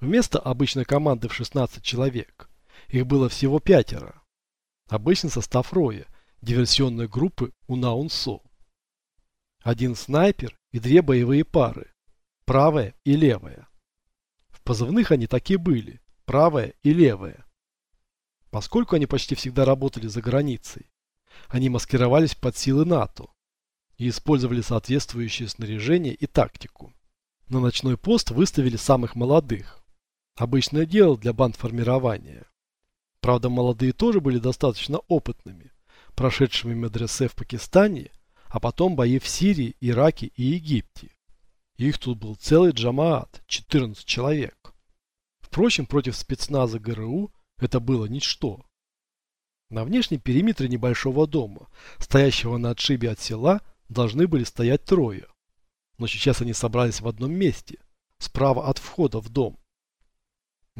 Вместо обычной команды в 16 человек, их было всего пятеро. Обычный состав роя, диверсионной группы УНАУНСО. Один снайпер и две боевые пары, правая и левая. В позывных они такие были, правая и левая. Поскольку они почти всегда работали за границей, они маскировались под силы НАТО и использовали соответствующее снаряжение и тактику. На ночной пост выставили самых молодых. Обычное дело для бандформирования. Правда, молодые тоже были достаточно опытными, прошедшими медресе в Пакистане, а потом бои в Сирии, Ираке и Египте. Их тут был целый джамаат, 14 человек. Впрочем, против спецназа ГРУ это было ничто. На внешнем периметре небольшого дома, стоящего на отшибе от села, должны были стоять трое. Но сейчас они собрались в одном месте, справа от входа в дом.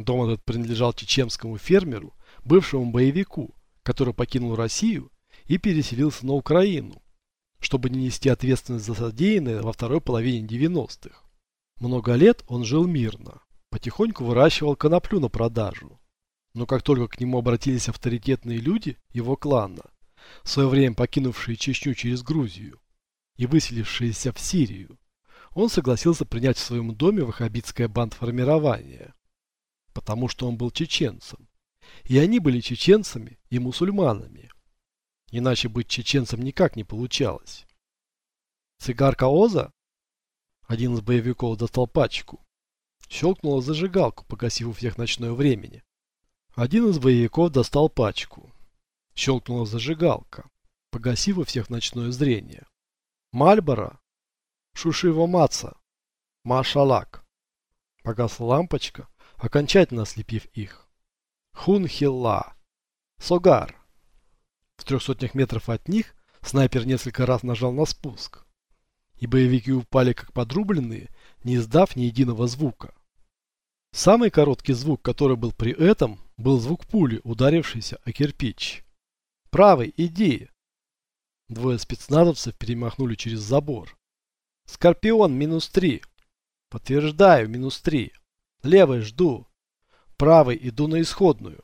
Дом этот принадлежал чеченскому фермеру, бывшему боевику, который покинул Россию и переселился на Украину, чтобы не нести ответственность за содеянное во второй половине 90-х. Много лет он жил мирно, потихоньку выращивал коноплю на продажу. Но как только к нему обратились авторитетные люди его клана, в свое время покинувшие Чечню через Грузию и выселившиеся в Сирию, он согласился принять в своем доме ваххабитское бандформирование, потому что он был чеченцем, и они были чеченцами и мусульманами. Иначе быть чеченцем никак не получалось. Цигарка Оза? Один из боевиков достал пачку. Щелкнула зажигалку, погасив у всех ночное времени. Один из боевиков достал пачку. Щелкнула зажигалка, погасив у всех ночное зрение. Мальбора? Шушива Маца. Машалак. Погасла лампочка, окончательно ослепив их. Хунхилла. Согар. В трех сотнях метров от них снайпер несколько раз нажал на спуск. И боевики упали как подрубленные, не издав ни единого звука. Самый короткий звук, который был при этом, был звук пули, ударившейся о кирпич. «Правый, иди!» Двое спецназовцев перемахнули через забор. «Скорпион, минус три!» «Подтверждаю, минус три!» «Левый, жду!» «Правый, иду на исходную!»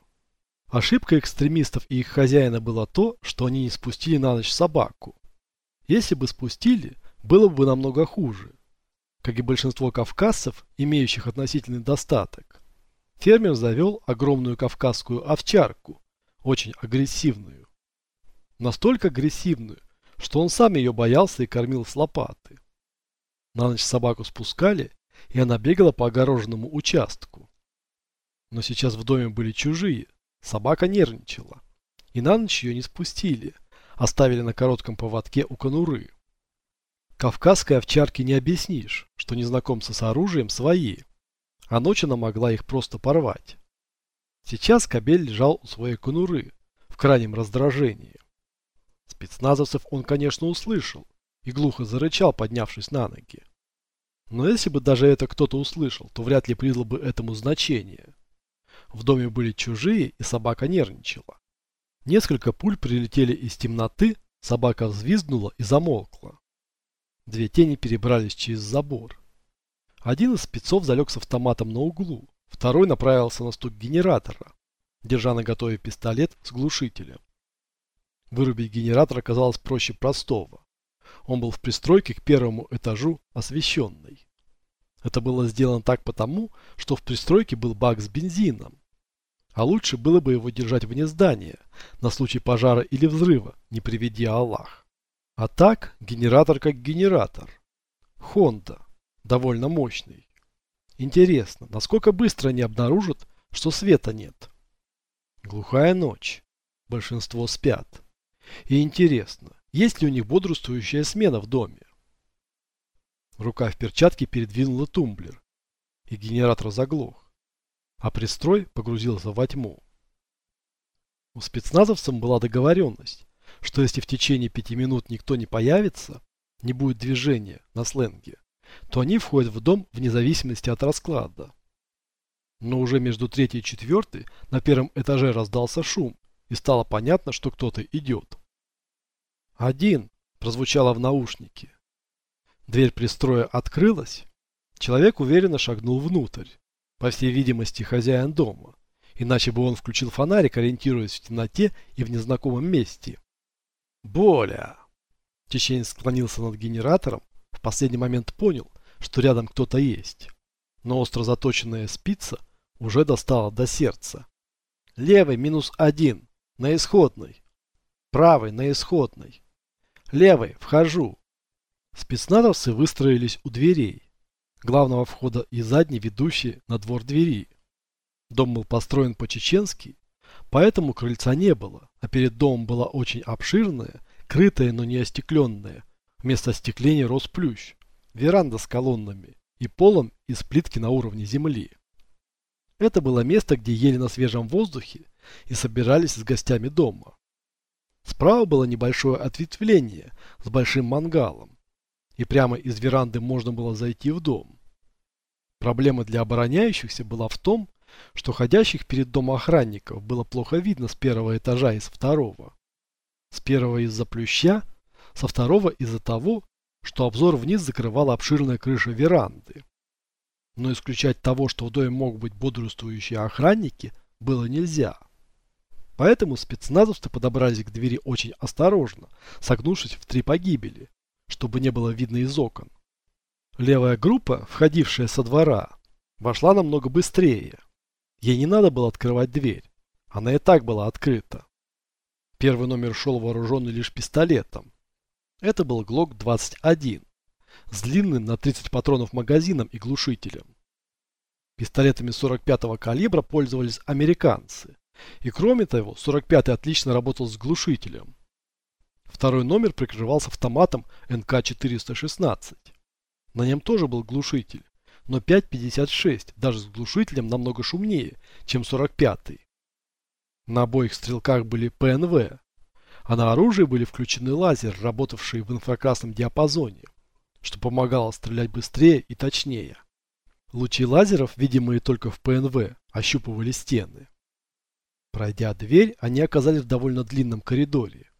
Ошибка экстремистов и их хозяина была то, что они не спустили на ночь собаку. Если бы спустили, было бы намного хуже. Как и большинство кавказцев, имеющих относительный достаток. Фермер завел огромную кавказскую овчарку, очень агрессивную. Настолько агрессивную, что он сам ее боялся и кормил с лопаты. На ночь собаку спускали, и она бегала по огороженному участку. Но сейчас в доме были чужие, Собака нервничала. И на ночь ее не спустили. Оставили на коротком поводке у конуры. Кавказской овчарке не объяснишь, что незнакомцы с оружием свои. А ночью она могла их просто порвать. Сейчас кобель лежал у своей конуры, в крайнем раздражении. Спецназовцев он, конечно, услышал и глухо зарычал, поднявшись на ноги. Но если бы даже это кто-то услышал, то вряд ли придал бы этому значение. В доме были чужие, и собака нервничала. Несколько пуль прилетели из темноты, собака взвизгнула и замолкла. Две тени перебрались через забор. Один из спецов залег с автоматом на углу, второй направился на стук генератора, держа на готове пистолет с глушителем. Вырубить генератор оказалось проще простого. Он был в пристройке к первому этажу освещенный. Это было сделано так потому, что в пристройке был бак с бензином, а лучше было бы его держать вне здания, на случай пожара или взрыва, не приведи Аллах. А так, генератор как генератор. Хонда. Довольно мощный. Интересно, насколько быстро они обнаружат, что света нет? Глухая ночь. Большинство спят. И интересно, есть ли у них бодрствующая смена в доме? Рука в перчатке передвинула тумблер, и генератор заглох а пристрой погрузился во тьму. У спецназовцев была договоренность, что если в течение пяти минут никто не появится, не будет движения на сленге, то они входят в дом вне зависимости от расклада. Но уже между третьей и четвертой на первом этаже раздался шум, и стало понятно, что кто-то идет. «Один!» – прозвучало в наушнике. Дверь пристроя открылась. Человек уверенно шагнул внутрь По всей видимости, хозяин дома. Иначе бы он включил фонарик, ориентируясь в темноте и в незнакомом месте. Боля! Чеченец склонился над генератором, в последний момент понял, что рядом кто-то есть. Но остро заточенная спица уже достала до сердца. Левый минус один, на исходной. Правый на исходной. Левый, вхожу. Спецназовцы выстроились у дверей. Главного входа и задней ведущей на двор двери. Дом был построен по-чеченски, поэтому крыльца не было, а перед домом была очень обширная, крытая, но не остекленная. Вместо остекления рос плющ, веранда с колоннами и полом из плитки на уровне земли. Это было место, где ели на свежем воздухе и собирались с гостями дома. Справа было небольшое ответвление с большим мангалом, и прямо из веранды можно было зайти в дом. Проблема для обороняющихся была в том, что ходящих перед домом охранников было плохо видно с первого этажа и с второго. С первого из-за плюща, со второго из-за того, что обзор вниз закрывала обширная крыша веранды. Но исключать того, что в доме могут быть бодрствующие охранники, было нельзя. Поэтому спецназовцы подобрались к двери очень осторожно, согнувшись в три погибели, чтобы не было видно из окон. Левая группа, входившая со двора, вошла намного быстрее. Ей не надо было открывать дверь, она и так была открыта. Первый номер шел вооруженный лишь пистолетом. Это был ГЛОК 21 с длинным на 30 патронов магазином и глушителем. Пистолетами 45-го калибра пользовались американцы. И кроме того, 45-й отлично работал с глушителем. Второй номер прикрывался автоматом НК-416. На нем тоже был глушитель, но 5.56 даже с глушителем намного шумнее, чем 45-й. На обоих стрелках были ПНВ, а на оружии были включены лазеры, работавшие в инфракрасном диапазоне, что помогало стрелять быстрее и точнее. Лучи лазеров, видимые только в ПНВ, ощупывали стены. Пройдя дверь, они оказались в довольно длинном коридоре.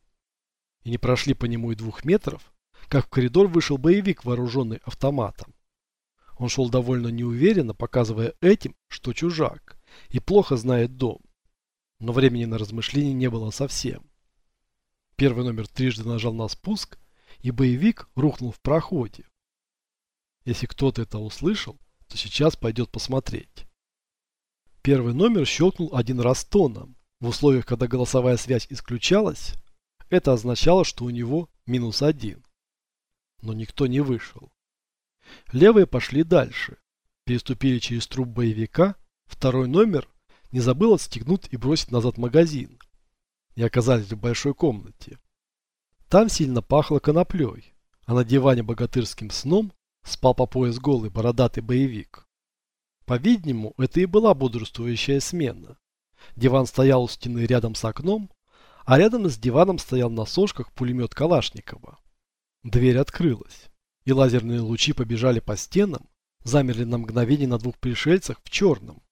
И не прошли по нему и двух метров, как в коридор вышел боевик, вооруженный автоматом. Он шел довольно неуверенно, показывая этим, что чужак, и плохо знает дом. Но времени на размышления не было совсем. Первый номер трижды нажал на спуск, и боевик рухнул в проходе. Если кто-то это услышал, то сейчас пойдет посмотреть. Первый номер щелкнул один раз тоном. В условиях, когда голосовая связь исключалась, это означало, что у него минус один. Но никто не вышел. Левые пошли дальше. Переступили через труп боевика. Второй номер не забыл отстегнуть и бросить назад магазин. И оказались в большой комнате. Там сильно пахло коноплей, а на диване богатырским сном спал по пояс голый бородатый боевик. По-видимому, это и была бодрствующая смена. Диван стоял у стены рядом с окном, а рядом с диваном стоял на сошках пулемет Калашникова. Дверь открылась, и лазерные лучи побежали по стенам, замерли на мгновение на двух пришельцах в черном.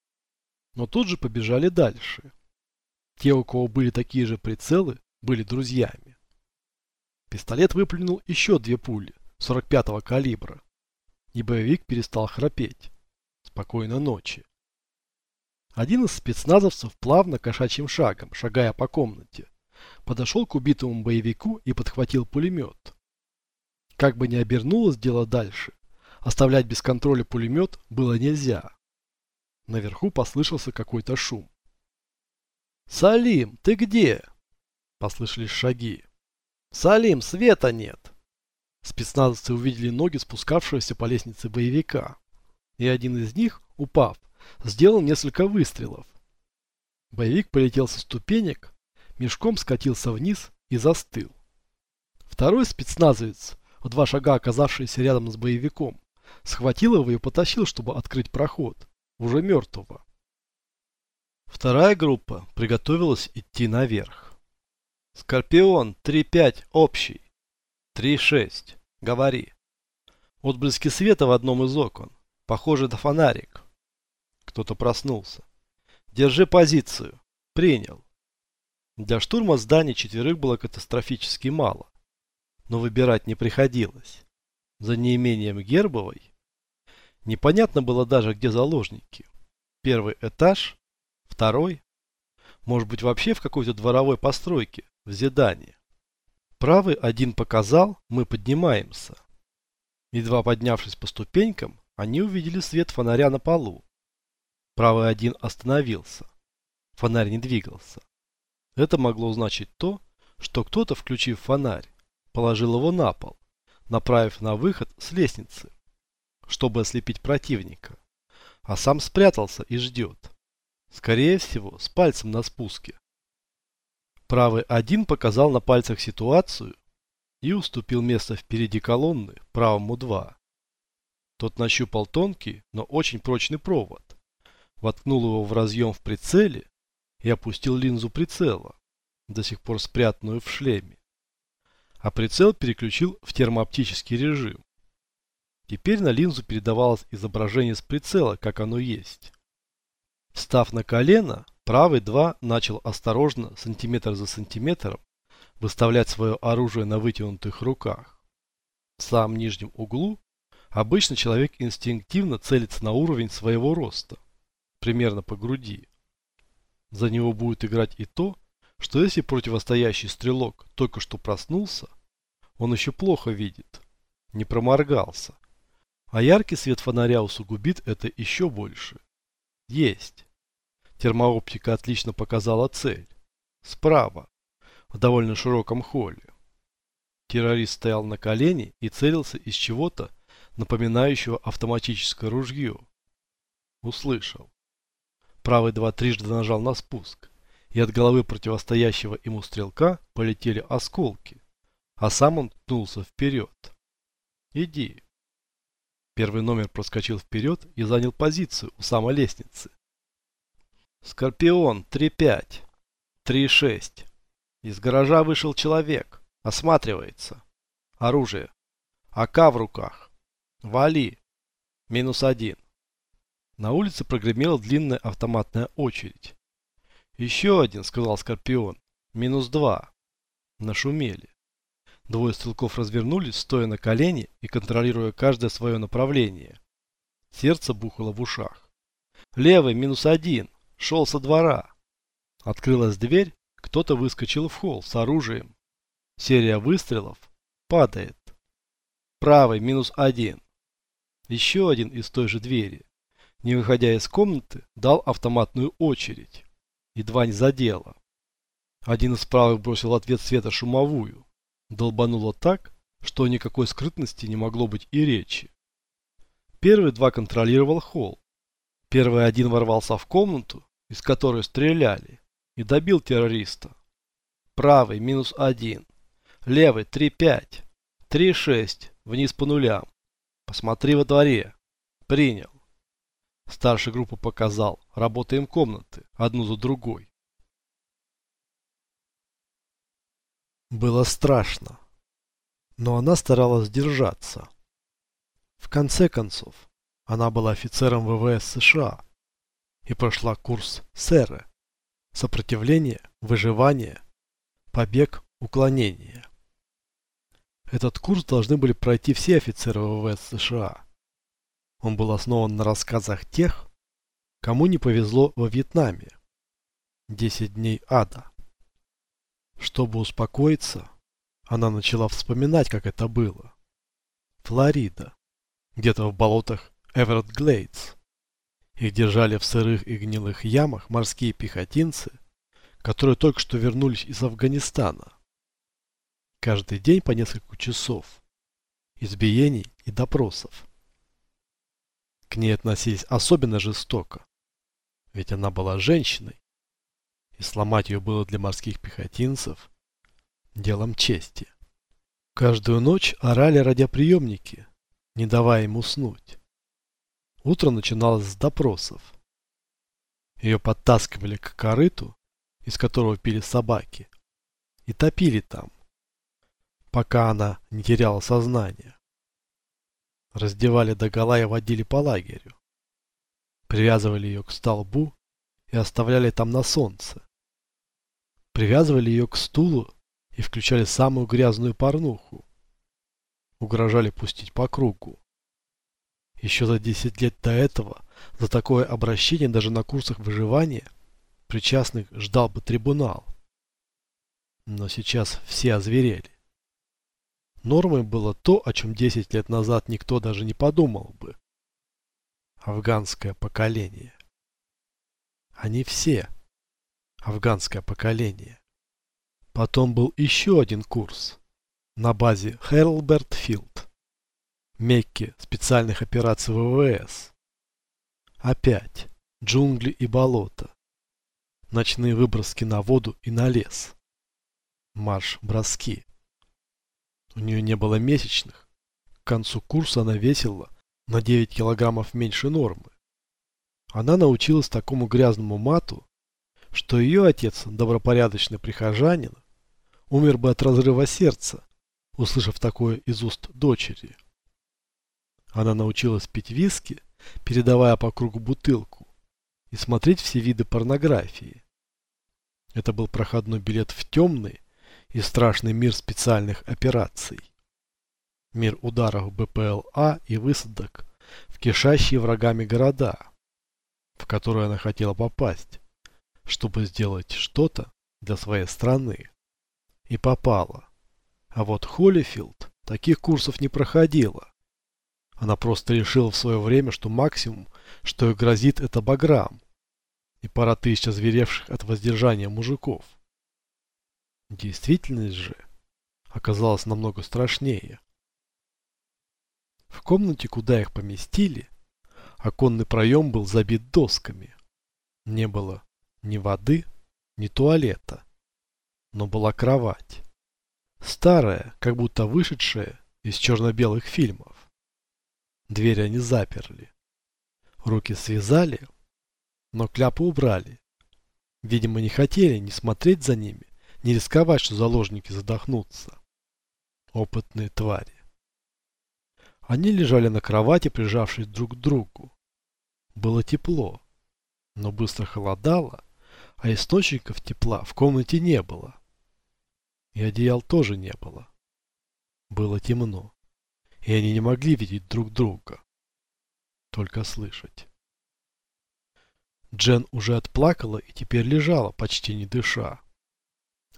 Но тут же побежали дальше. Те, у кого были такие же прицелы, были друзьями. Пистолет выплюнул еще две пули 45-го калибра, и боевик перестал храпеть. Спокойной ночи. Один из спецназовцев плавно кошачьим шагом, шагая по комнате, подошел к убитому боевику и подхватил пулемет. Как бы ни обернулось дело дальше, оставлять без контроля пулемет было нельзя. Наверху послышался какой-то шум. «Салим, ты где?» Послышались шаги. «Салим, света нет!» Спецназовцы увидели ноги спускавшегося по лестнице боевика и один из них, упав, сделал несколько выстрелов. Боевик полетел со ступенек, мешком скатился вниз и застыл. Второй спецназовец, в два шага оказавшийся рядом с боевиком, схватил его и потащил, чтобы открыть проход, уже мертвого. Вторая группа приготовилась идти наверх. «Скорпион, 3-5, общий. 3-6, говори». Отблески света в одном из окон. Похоже, это фонарик. Кто-то проснулся. Держи позицию. Принял. Для штурма зданий четверых было катастрофически мало. Но выбирать не приходилось. За неимением Гербовой непонятно было даже, где заложники. Первый этаж? Второй? Может быть вообще в какой-то дворовой постройке, в Зедане? Правый один показал, мы поднимаемся. Едва поднявшись по ступенькам, они увидели свет фонаря на полу. Правый один остановился. Фонарь не двигался. Это могло значить то, что кто-то, включив фонарь, положил его на пол, направив на выход с лестницы, чтобы ослепить противника, а сам спрятался и ждет. Скорее всего, с пальцем на спуске. Правый один показал на пальцах ситуацию и уступил место впереди колонны правому два. Тот нащупал тонкий, но очень прочный провод, воткнул его в разъем в прицеле и опустил линзу прицела, до сих пор спрятанную в шлеме. А прицел переключил в термооптический режим. Теперь на линзу передавалось изображение с прицела, как оно есть. Встав на колено, правый 2 начал осторожно, сантиметр за сантиметром, выставлять свое оружие на вытянутых руках. В самом нижнем углу обычно человек инстинктивно целится на уровень своего роста, примерно по груди. За него будет играть и то, что если противостоящий стрелок только что проснулся, он еще плохо видит, не проморгался. А яркий свет фонаря усугубит это еще больше. Есть. Термооптика отлично показала цель. Справа, в довольно широком холле. Террорист стоял на колени и целился из чего-то, напоминающего автоматическое ружье. Услышал. Правый два трижды нажал на спуск, и от головы противостоящего ему стрелка полетели осколки, а сам он ткнулся вперед. «Иди». Первый номер проскочил вперед и занял позицию у самой лестницы. «Скорпион, 3-5, 3-6. Из гаража вышел человек, осматривается. Оружие. АК в руках. Вали. Минус один. На улице прогремела длинная автоматная очередь. «Еще один», — сказал Скорпион. «Минус два». Нашумели. Двое стрелков развернулись, стоя на колени и контролируя каждое свое направление. Сердце бухало в ушах. «Левый, минус один. Шел со двора». Открылась дверь, кто-то выскочил в холл с оружием. Серия выстрелов. Падает. Правый, минус один. Еще один из той же двери не выходя из комнаты, дал автоматную очередь. Едва не задело. Один из правых бросил ответ света шумовую. Долбануло так, что никакой скрытности не могло быть и речи. Первый два контролировал холл. Первый один ворвался в комнату, из которой стреляли, и добил террориста. Правый минус один. Левый три пять. Три шесть. Вниз по нулям. Посмотри во дворе. Принял. Старший группа показал. Работаем комнаты, одну за другой. Было страшно. Но она старалась держаться. В конце концов, она была офицером ВВС США и прошла курс СЭРы. Сопротивление, выживание, побег, уклонение. Этот курс должны были пройти все офицеры ВВС США. Он был основан на рассказах тех, кому не повезло во Вьетнаме. Десять дней ада. Чтобы успокоиться, она начала вспоминать, как это было. Флорида. Где-то в болотах Эверетт Глейдс. Их держали в сырых и гнилых ямах морские пехотинцы, которые только что вернулись из Афганистана. Каждый день по несколько часов. Избиений и допросов. К ней относились особенно жестоко. Ведь она была женщиной. И сломать ее было для морских пехотинцев делом чести. Каждую ночь орали радиоприемники, не давая им уснуть. Утро начиналось с допросов. Ее подтаскивали к корыту, из которого пили собаки, и топили там, пока она не теряла сознание. Раздевали догола и водили по лагерю. Привязывали ее к столбу и оставляли там на солнце. Привязывали ее к стулу и включали самую грязную порнуху. Угрожали пустить по кругу. Еще за 10 лет до этого За такое обращение даже на курсах выживания причастных ждал бы трибунал. Но сейчас все озверели. Нормой было то, о чем 10 лет назад никто даже не подумал бы. Афганское поколение. Они все. Афганское поколение. Потом был еще один курс на базе Херлберт Филд. Мекки специальных операций ВВС. Опять джунгли и болота. Ночные выброски на воду и на лес. Марш-броски. У нее не было месячных. К концу курса она весила на 9 килограммов меньше нормы. Она научилась такому грязному мату, что ее отец, добропорядочный прихожанин, умер бы от разрыва сердца, услышав такое из уст дочери. Она научилась пить виски, передавая по кругу бутылку, и смотреть все виды порнографии. Это был проходной билет в темный и страшный мир специальных операций. Мир ударов БПЛА и высадок в кишащие врагами города, в которые она хотела попасть, чтобы сделать что-то для своей страны. И попала. А вот Холлифилд таких курсов не проходила. Она просто решила в свое время, что максимум, что ей грозит, это баграм. И пара тысяч озверевших от воздержания мужиков. Действительность же оказалась намного страшнее. В комнате, куда их поместили, оконный проем был забит досками. Не было ни воды, ни туалета. Но была кровать. Старая, как будто вышедшая из черно-белых фильмов. Дверь они заперли. Руки связали, но кляпы убрали. Видимо, не хотели ни смотреть за ними, ни рисковать, что заложники задохнутся. Опытные твари. Они лежали на кровати, прижавшись друг к другу. Было тепло, но быстро холодало, а источников тепла в комнате не было. И одеял тоже не было. Было темно, и они не могли видеть друг друга, только слышать. Джен уже отплакала и теперь лежала, почти не дыша.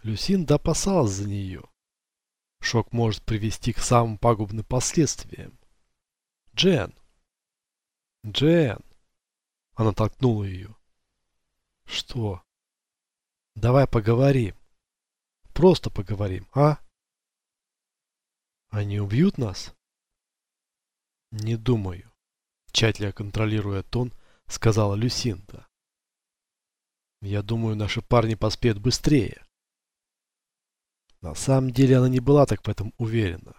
Люсинда опасалась за нее. Шок может привести к самым пагубным последствиям. Джен! Джен! Она толкнула ее. Что? Давай поговорим. Просто поговорим, а? Они убьют нас? Не думаю. Тщательно контролируя тон, сказала Люсинда. Я думаю, наши парни поспеют быстрее. На самом деле она не была так в этом уверена.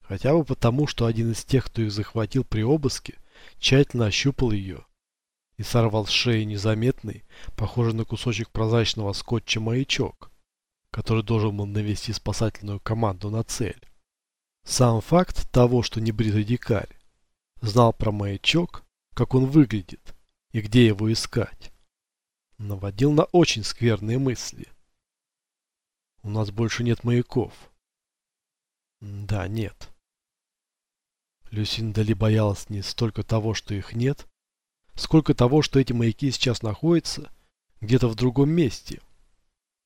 Хотя бы потому, что один из тех, кто их захватил при обыске, тщательно ощупал ее и сорвал с шеи незаметный, похожий на кусочек прозрачного скотча маячок, который должен был навести спасательную команду на цель. Сам факт того, что небритый дикарь знал про маячок, как он выглядит и где его искать, наводил на очень скверные мысли. У нас больше нет маяков. Да, нет. Люсинда ли боялась не столько того, что их нет, сколько того, что эти маяки сейчас находятся где-то в другом месте,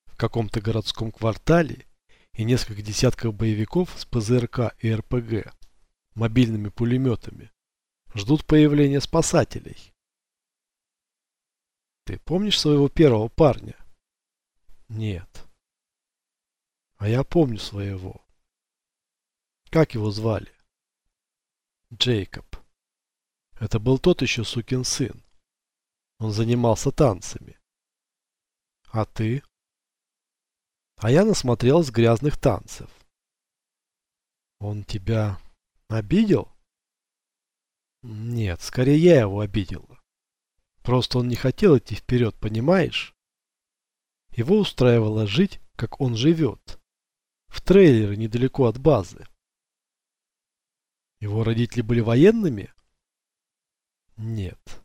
в каком-то городском квартале и несколько десятков боевиков с ПЗРК и РПГ, мобильными пулеметами, ждут появления спасателей. Ты помнишь своего первого парня? Нет. А я помню своего. Как его звали? Джейкоб. Это был тот еще сукин сын. Он занимался танцами. А ты? А я насмотрелась грязных танцев. Он тебя обидел? Нет, скорее я его обидела. Просто он не хотел идти вперед, понимаешь? Его устраивало жить, как он живет. В трейлере недалеко от базы. Его родители были военными? Нет.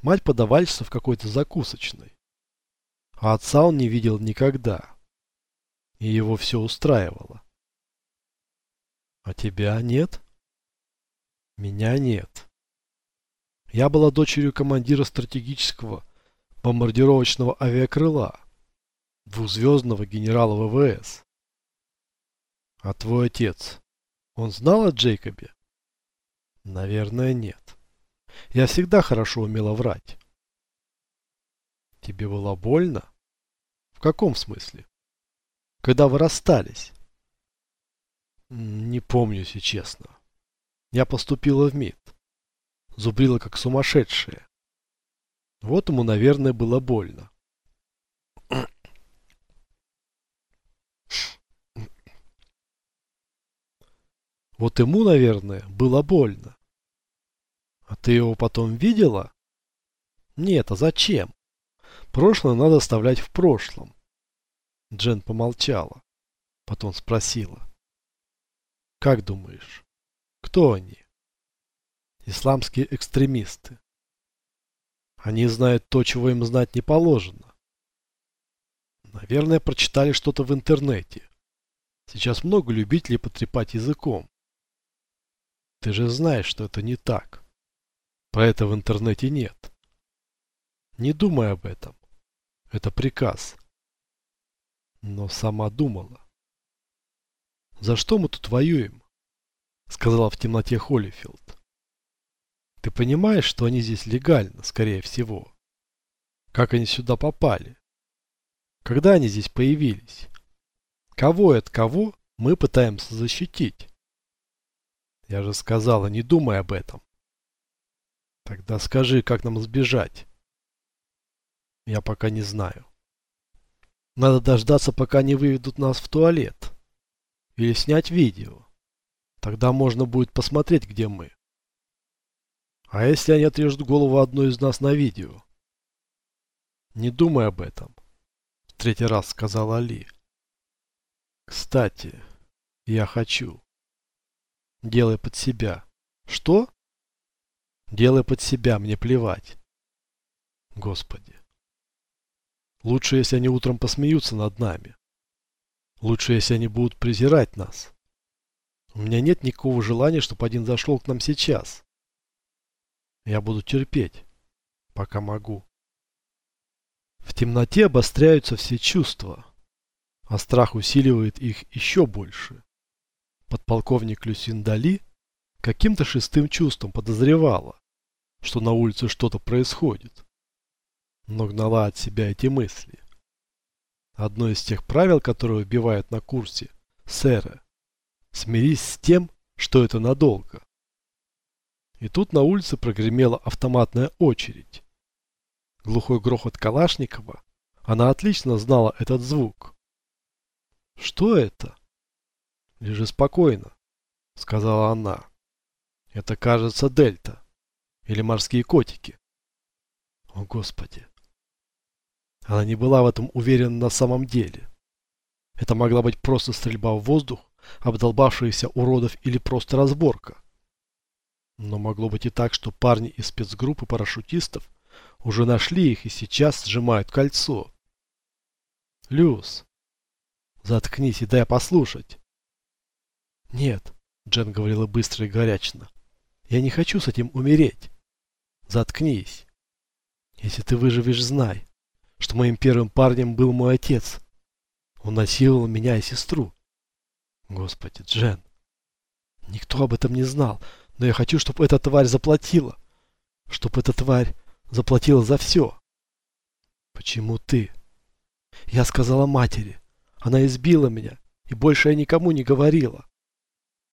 Мать подавальщица в какой-то закусочной. А отца он не видел никогда. И его все устраивало. А тебя нет? Меня нет. Я была дочерью командира стратегического бомбардировочного авиакрыла, двухзвездного генерала ВВС. А твой отец, он знал о Джейкобе? Наверное, нет. Я всегда хорошо умела врать. Тебе было больно? В каком смысле? Когда вы расстались? Не помню, если честно. Я поступила в МИД. Зубрила как сумасшедшая. Вот ему, наверное, было больно. Вот ему, наверное, было больно. А ты его потом видела? Нет, а зачем? Прошлое надо оставлять в прошлом. Джен помолчала. Потом спросила. Как думаешь, кто они? Исламские экстремисты. Они знают то, чего им знать не положено. Наверное, прочитали что-то в интернете. Сейчас много любителей потрепать языком. Ты же знаешь, что это не так. Про это в интернете нет. Не думай об этом. Это приказ. Но сама думала. За что мы тут воюем? Сказала в темноте Холлифилд. Ты понимаешь, что они здесь легально, скорее всего? Как они сюда попали? Когда они здесь появились? Кого и от кого мы пытаемся защитить? Я же сказала, не думай об этом. Тогда скажи, как нам сбежать? Я пока не знаю. Надо дождаться, пока они выведут нас в туалет. Или снять видео. Тогда можно будет посмотреть, где мы. А если они отрежут голову одной из нас на видео? Не думай об этом. В третий раз сказал Али. Кстати, я хочу. Делай под себя. Что? Делай под себя, мне плевать. Господи. Лучше, если они утром посмеются над нами. Лучше, если они будут презирать нас. У меня нет никакого желания, чтобы один зашел к нам сейчас. Я буду терпеть, пока могу. В темноте обостряются все чувства, а страх усиливает их еще больше. Подполковник Люсин Дали каким-то шестым чувством подозревала, что на улице что-то происходит, но гнала от себя эти мысли. Одно из тех правил, которые вбивают на курсе, сэра, смирись с тем, что это надолго. И тут на улице прогремела автоматная очередь. Глухой грохот Калашникова. Она отлично знала этот звук. «Что это?» «Лежи спокойно», — сказала она. «Это, кажется, Дельта. Или морские котики». «О, Господи!» Она не была в этом уверена на самом деле. Это могла быть просто стрельба в воздух, обдолбавшиеся уродов или просто разборка. Но могло быть и так, что парни из спецгруппы парашютистов уже нашли их и сейчас сжимают кольцо. Люс, заткнись и дай послушать. Нет, Джен говорила быстро и горячно. Я не хочу с этим умереть. Заткнись. Если ты выживешь, знай, что моим первым парнем был мой отец. Он насиловал меня и сестру. Господи, Джен. Никто об этом не знал. Но я хочу, чтобы эта тварь заплатила. Чтобы эта тварь заплатила за все. Почему ты? Я сказала матери. Она избила меня. И больше я никому не говорила.